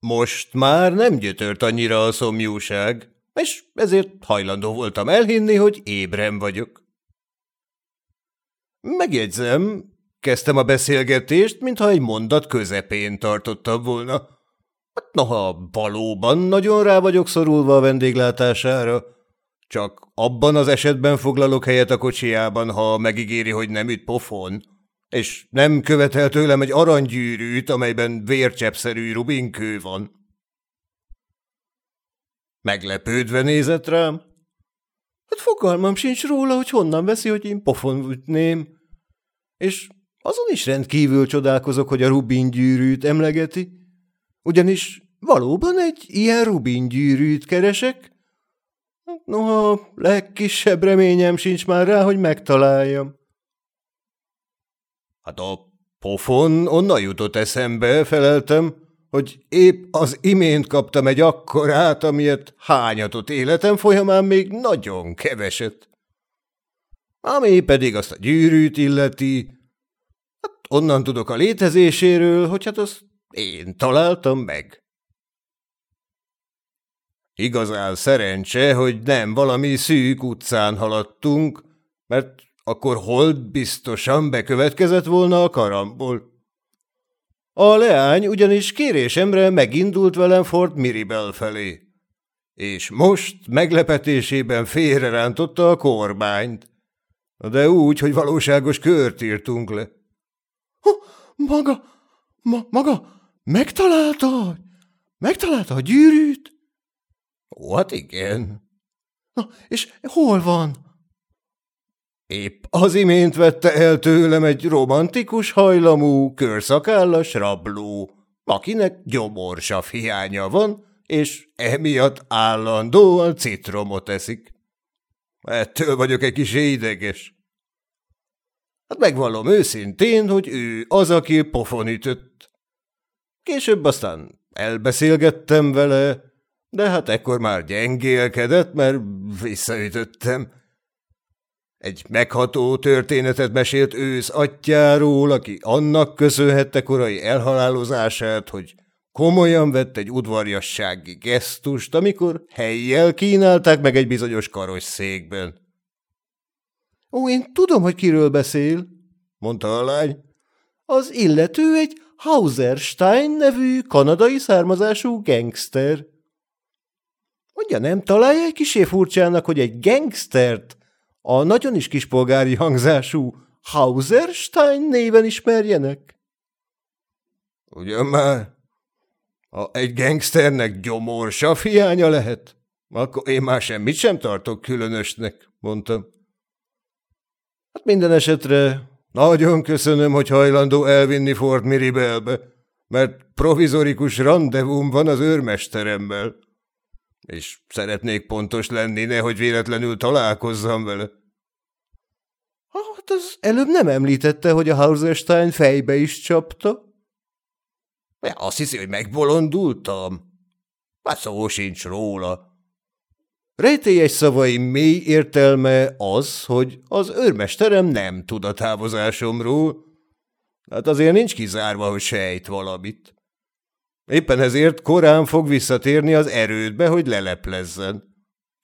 Most már nem gyötört annyira a szomjúság, és ezért hajlandó voltam elhinni, hogy ébren vagyok. Megjegyzem, kezdtem a beszélgetést, mintha egy mondat közepén tartottam volna. Hát noha valóban nagyon rá vagyok szorulva a vendéglátására, csak abban az esetben foglalok helyet a kocsijában, ha megígéri, hogy nem üt pofon, és nem követel tőlem egy aranygyűrűt, amelyben vércsepszerű rubinkő van. Meglepődve nézett rám. Hát fogalmam sincs róla, hogy honnan veszi, hogy én pofon ütném. És azon is rendkívül csodálkozok, hogy a rubin gyűrűt emlegeti. Ugyanis valóban egy ilyen rubin gyűrűt keresek, Noha legkisebb reményem sincs már rá, hogy megtaláljam. Hát a pofon onnan jutott eszembe, feleltem, hogy épp az imént kaptam egy akkorát, amilyet hányatott életem folyamán még nagyon keveset. Ami pedig azt a gyűrűt illeti, hát onnan tudok a létezéséről, hogy hát azt én találtam meg. Igazán szerencse, hogy nem valami szűk utcán haladtunk, mert akkor hold biztosan bekövetkezett volna a karambol. A leány ugyanis kérésemre megindult velem Fort Miribel felé, és most meglepetésében félrerántotta a kormányt, de úgy, hogy valóságos kört írtunk le. Ha, maga, ma, maga, megtalálta? Megtalálta a gyűrűt? Hát igen. Na, és hol van? Épp az imént vette el tőlem egy romantikus hajlamú, körszakállas rabló, akinek gyomorsav hiánya van, és emiatt állandóan citromot eszik. Ettől vagyok egy kis ideges. Hát megvallom őszintén, hogy ő az, aki pofon ütött. Később aztán elbeszélgettem vele, de hát ekkor már gyengélkedett, mert visszaütöttem. Egy megható történetet mesélt ősz atyáról, aki annak köszönhette korai elhalálozását, hogy komolyan vett egy udvarjassági gesztust, amikor helyjel kínálták meg egy bizonyos karosszékben. – Ó, én tudom, hogy kiről beszél – mondta a lány. – Az illető egy Hauserstein nevű kanadai származású gangster. Mondja, nem találja egy kisé furcsának, hogy egy gangstert a nagyon is kispolgári hangzású Hauserstein néven ismerjenek? Ugyan már, ha egy gangsternek gyomorsa hiánya lehet, akkor én már semmit sem tartok különösnek, mondtam. Hát minden esetre nagyon köszönöm, hogy hajlandó elvinni Fort Miribelbe, mert provizorikus rendezvum van az őrmesteremmel. És szeretnék pontos lenni, nehogy véletlenül találkozzam vele. Hát az előbb nem említette, hogy a Hauserstein fejbe is csapta? Ja, azt hiszi, hogy megbolondultam. Hát szó sincs róla. Rejtélyes szavaim mély értelme az, hogy az őrmesterem nem tud a távozásomról. Hát azért nincs kizárva, hogy sejt valamit. Éppen ezért korán fog visszatérni az erődbe, hogy leleplezzen.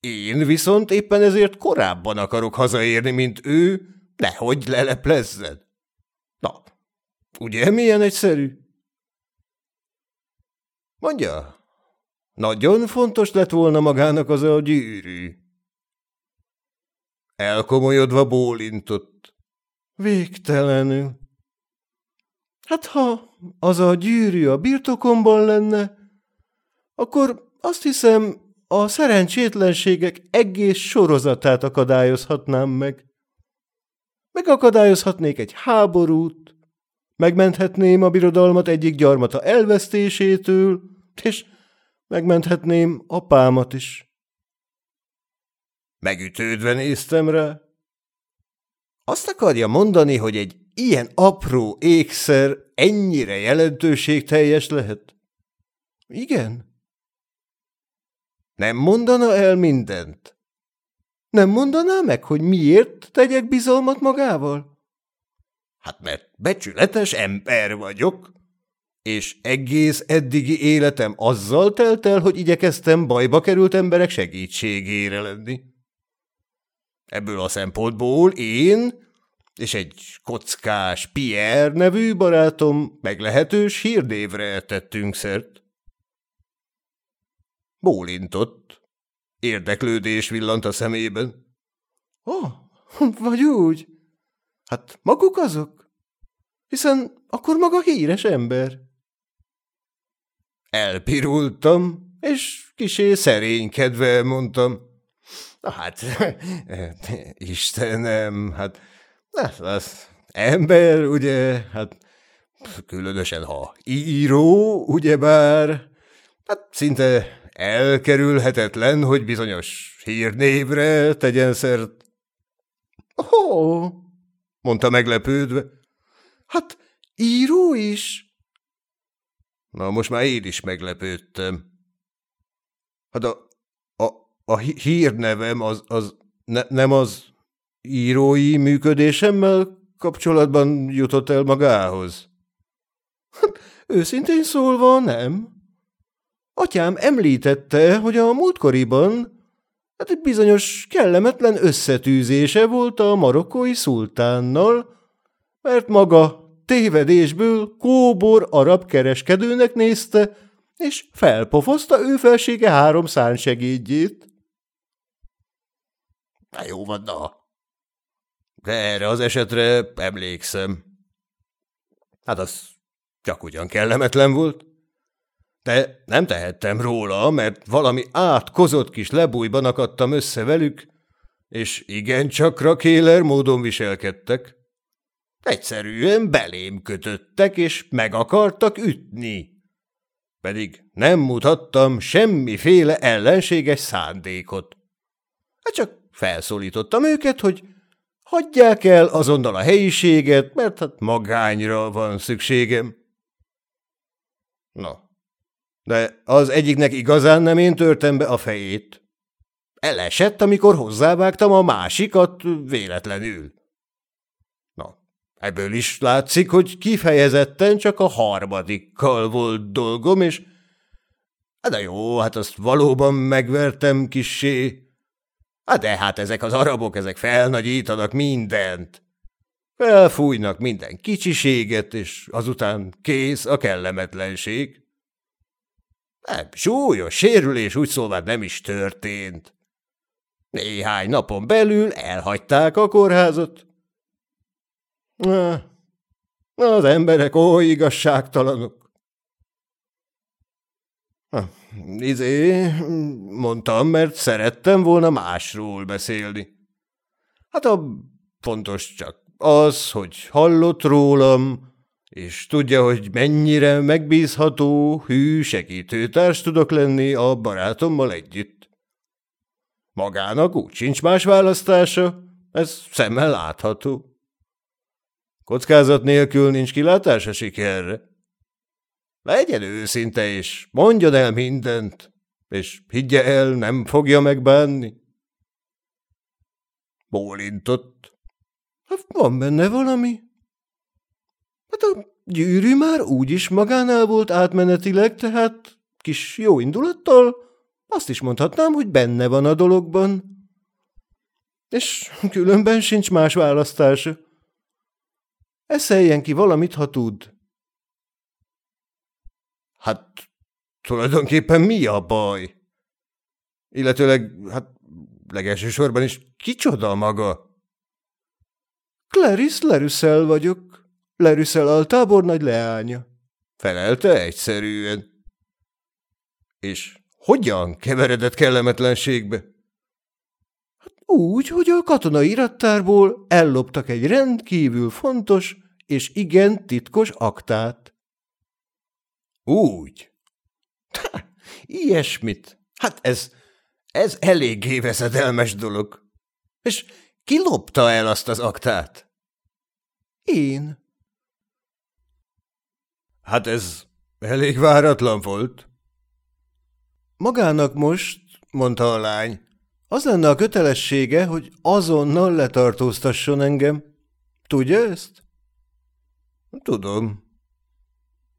Én viszont éppen ezért korábban akarok hazaérni, mint ő, nehogy leleplezzen. Na, ugye milyen egyszerű? Mondja, nagyon fontos lett volna magának az a gyűrű. Elkomolyodva bólintott. Végtelenül. Hát ha az a gyűrű a birtokomban lenne, akkor azt hiszem, a szerencsétlenségek egész sorozatát akadályozhatnám meg. Megakadályozhatnék egy háborút, megmenthetném a birodalmat egyik gyarmata elvesztésétől, és megmenthetném apámat is. Megütődve néztem rá. Azt akarja mondani, hogy egy ilyen apró ékszer ennyire jelentőségteljes lehet? Igen. Nem mondana el mindent? Nem mondaná meg, hogy miért tegyek bizalmat magával? Hát mert becsületes ember vagyok. és egész eddigi életem azzal telt el, hogy igyekeztem bajba került emberek segítségére lenni. Ebből a szempontból én és egy kockás Pierre nevű barátom meglehetős hírnévre tettünk szert. Bólintott. Érdeklődés villant a szemében. – Ó, oh, vagy úgy? Hát maguk azok? Hiszen akkor maga híres ember. Elpirultam, és kisé szerénykedve mondtam. Na hát, Istenem, hát az, az ember, ugye, hát különösen ha író, ugyebár, hát szinte elkerülhetetlen, hogy bizonyos hírnévre tegyen szert. Ó, oh, mondta meglepődve. Hát író is? Na, most már én is meglepődtem. Hát a, a, hírnevem az, az ne, nem az írói működésemmel kapcsolatban jutott el magához? Hát, őszintén szólva nem. Atyám említette, hogy a múltkoriban hát egy bizonyos kellemetlen összetűzése volt a marokkói szultánnal, mert maga tévedésből kóbor arab kereskedőnek nézte, és felpofozta ő felsége három szánsegédjét. Na jó van, na. De erre az esetre emlékszem. Hát az csak ugyan kellemetlen volt. De nem tehettem róla, mert valami átkozott kis lebújban akadtam össze velük, és igencsak rakéler módon viselkedtek. Egyszerűen belém kötöttek, és meg akartak ütni. Pedig nem mutattam semmiféle ellenséges szándékot. Hát csak felszólítottam őket, hogy hagyják el azonnal a helyiséget, mert hát magányra van szükségem. Na, de az egyiknek igazán nem én törtem be a fejét. Elesett, amikor hozzávágtam a másikat véletlenül. Ebből is látszik, hogy kifejezetten csak a harmadikkal volt dolgom, és hát de jó, hát azt valóban megvertem kissé. Hát de hát ezek az arabok, ezek felnagyítanak mindent. Felfújnak minden kicsiséget, és azután kész a kellemetlenség. Nem, súlyos sérülés úgy szóval nem is történt. Néhány napon belül elhagyták a kórházat, az emberek oly igazságtalanok. Izé, mondtam, mert szerettem volna másról beszélni. Hát a fontos csak az, hogy hallott rólam, és tudja, hogy mennyire megbízható, hű segítőtárs tudok lenni a barátommal együtt. Magának úgy sincs más választása, ez szemmel látható. Kockázat nélkül nincs kilátása sikerre. Legyen őszinte, és mondjon el mindent, és higgye el, nem fogja megbánni. Bólintott. Hát van benne valami. Hát a gyűrű már úgyis magánál volt átmenetileg, tehát kis jó indulattal azt is mondhatnám, hogy benne van a dologban. És különben sincs más választása. Eszeljen ki valamit, ha tud. Hát tulajdonképpen mi a baj? Illetőleg, hát legelső sorban is kicsoda maga? Clarice Lerüsszel vagyok. Lerüsszel altábor nagy leánya. Felelte egyszerűen. És hogyan keveredett kellemetlenségbe? Úgy, hogy a katonai irattárból elloptak egy rendkívül fontos és igen titkos aktát. Úgy? Ha, ilyesmit. Hát ez, ez eléggé veszedelmes dolog. És ki lopta el azt az aktát? Én. Hát ez elég váratlan volt. Magának most, mondta a lány, az lenne a kötelessége, hogy azonnal letartóztasson engem. Tudja ezt? Tudom.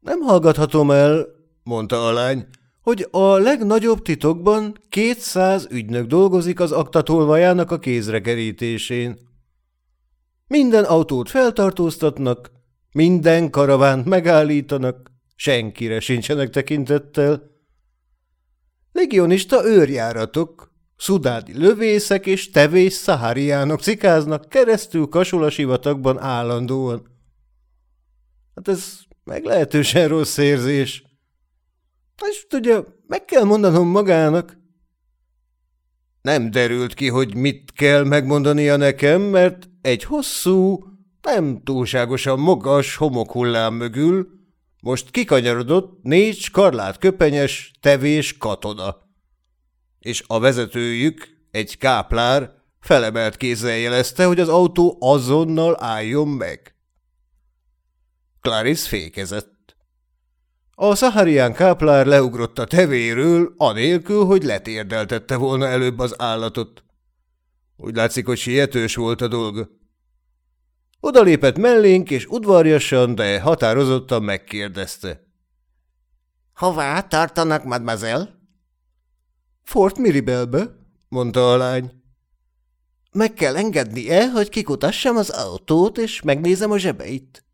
Nem hallgathatom el, mondta a lány, hogy a legnagyobb titokban kétszáz ügynök dolgozik az aktatolvajának a kézre kerítésén. Minden autót feltartóztatnak, minden karavánt megállítanak, senkire sincsenek tekintettel. Legionista őrjáratok, szudádi lövészek és tevés szaháriánok cikáznak keresztül kasolasivatagban állandóan. Hát ez meglehetősen rossz érzés. És tudja, meg kell mondanom magának. Nem derült ki, hogy mit kell megmondania nekem, mert egy hosszú, nem túlságosan magas homokhullám mögül most kikanyarodott négy skarlát köpenyes, tevés katona. És a vezetőjük, egy káplár, felemelt kézzel jelezte, hogy az autó azonnal álljon meg. Clarice fékezett. A szaharián káplár leugrott a tevéről, anélkül, hogy letérdeltette volna előbb az állatot. Úgy látszik, hogy sietős volt a dolga. Odalépett mellénk, és udvarjasan, de határozottan megkérdezte. – Hová tartanak, mademoiselle? – Fort Miribelbe, mondta a lány. – Meg kell engednie, hogy kikutassam az autót, és megnézem a zsebeit.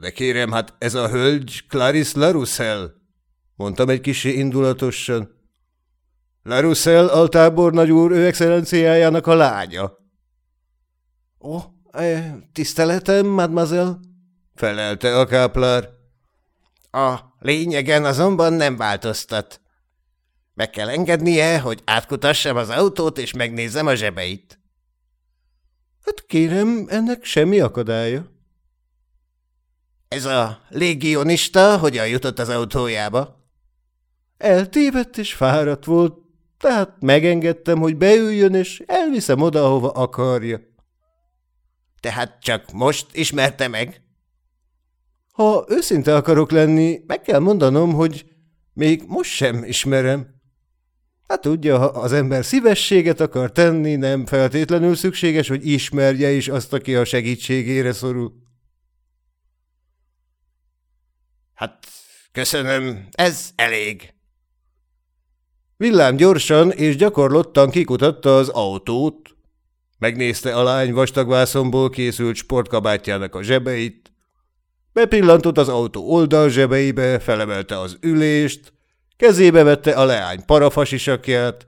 De kérem, hát ez a hölgy Clarice Larussell, mondtam egy kicsi indulatosan. Larussell altábornagy úr ő excellenciájának a lánya. Ó, oh, tiszteletem, mademoiselle, felelte a káplár. A lényegen azonban nem változtat. Meg kell engednie, hogy átkutassam az autót, és megnézem a zsebeit. Hát kérem, ennek semmi akadálya. Ez a légionista hogyan jutott az autójába? Eltévedt és fáradt volt, tehát megengedtem, hogy beüljön, és elviszem oda, ahova akarja. Tehát csak most ismerte meg? Ha őszinte akarok lenni, meg kell mondanom, hogy még most sem ismerem. Hát tudja, ha az ember szívességet akar tenni, nem feltétlenül szükséges, hogy ismerje is azt, aki a segítségére szorul. Hát, köszönöm, ez elég. Villám gyorsan és gyakorlottan kikutatta az autót, megnézte a lány vastagvászomból készült sportkabátjának a zsebeit, bepillantott az autó oldal zsebeibe, felemelte az ülést, kezébe vette a leány parafasisakját,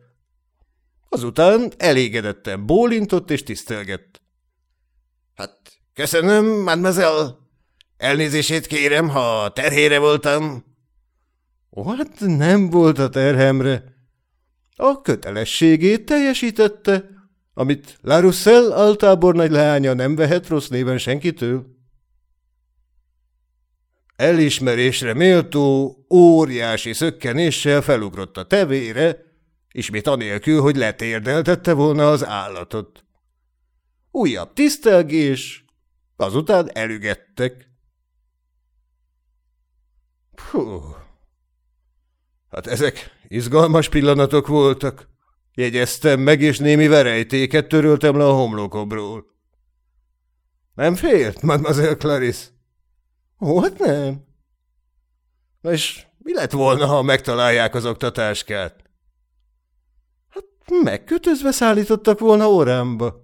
azután elégedetten bólintott és tisztelgett. – Hát, köszönöm, mademoiselle! Elnézését kérem, ha terhére voltam. Ó, hát nem volt a terhemre. A kötelességét teljesítette, amit Larussell altábornagy leánya nem vehet rossz néven senkitől. Elismerésre méltó, óriási szökkenéssel felugrott a tevére, ismét anélkül, hogy letérdeltette volna az állatot. Újabb tisztelgés, azután elügettek. Hú, hát ezek izgalmas pillanatok voltak. Jegyeztem meg, és némi verejtéket töröltem le a homlokomról. Nem félt, mademoiselle Clarice? Ó, hát nem. Na és mi lett volna, ha megtalálják az oktatáskát? Hát megkötözve szállítottak volna órámba.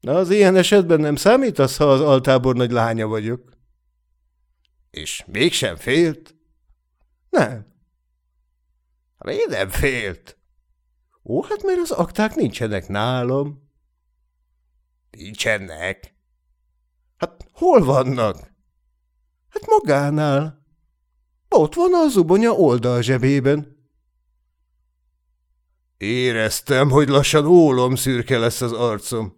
Na, az ilyen esetben nem számítasz, ha az altábor nagy lánya vagyok. És mégsem félt? Nem. Miért nem félt? Ó, hát mert az akták nincsenek nálam. Nincsenek? Hát hol vannak? Hát magánál. Ott van a zubonya oldal zsebében. Éreztem, hogy lassan ólom szürke lesz az arcom.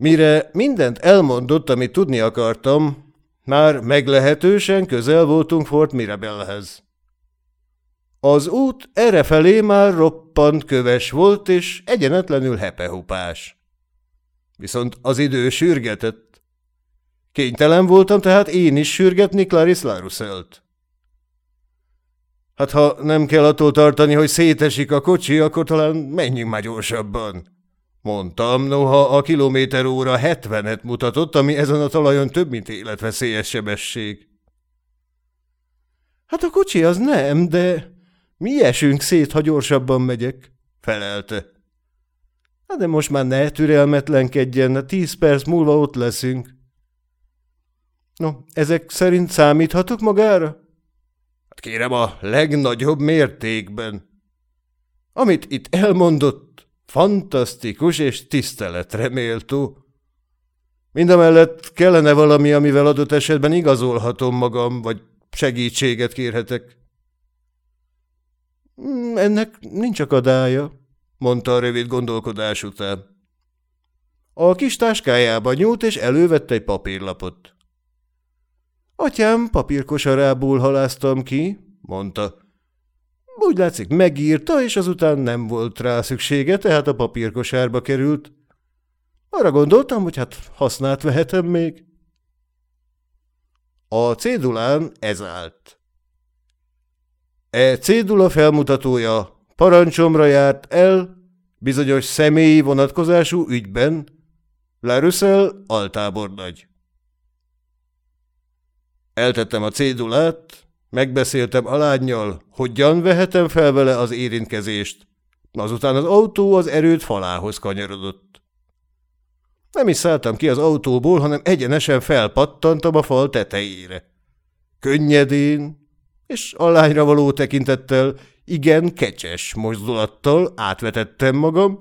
Mire mindent elmondott, amit tudni akartam, már meglehetősen közel voltunk Fort Mirabelhez. Az út errefelé már roppant köves volt, és egyenetlenül hepehupás. Viszont az idő sürgetett. Kénytelen voltam tehát én is sürgetni Clarice Laruselt. Hát ha nem kell attól tartani, hogy szétesik a kocsi, akkor talán menjünk már gyorsabban. Mondtam, noha a kilométer óra hetvenet mutatott, ami ezen a talajon több, mint életveszélyes sebesség. Hát a kocsi az nem, de mi esünk szét, ha gyorsabban megyek, felelte. Hát de most már ne türelmetlenkedjen, tíz perc múlva ott leszünk. No, ezek szerint számíthatok magára? Hát kérem, a legnagyobb mértékben. Amit itt elmondott, fantasztikus és tiszteletre méltó. Mindamellett kellene valami, amivel adott esetben igazolhatom magam, vagy segítséget kérhetek. Hmm, ennek nincs akadálya, mondta a rövid gondolkodás után. A kis táskájába nyúlt, és elővette egy papírlapot. Atyám papírkosarából haláztam ki, mondta. Úgy látszik megírta, és azután nem volt rá szüksége, tehát a papírkosárba került. Arra gondoltam, hogy hát hasznát vehetem még. A cédulán ez állt. E cédula felmutatója parancsomra járt el bizonyos személyi vonatkozású ügyben, Larusel altábornagy. Eltettem a cédulát, megbeszéltem alányjal, hogyan vehetem fel vele az érintkezést. Azután az autó az erőt falához kanyarodott. Nem is szálltam ki az autóból, hanem egyenesen felpattantam a fal tetejére. Könnyedén és alányra való tekintettel igen kecses mozdulattal átvetettem magam,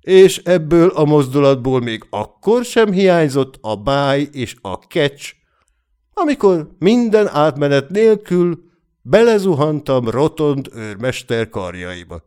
és ebből a mozdulatból még akkor sem hiányzott a báj és a kecs, amikor minden átmenet nélkül belezuhantam rotond őrmester karjaiba.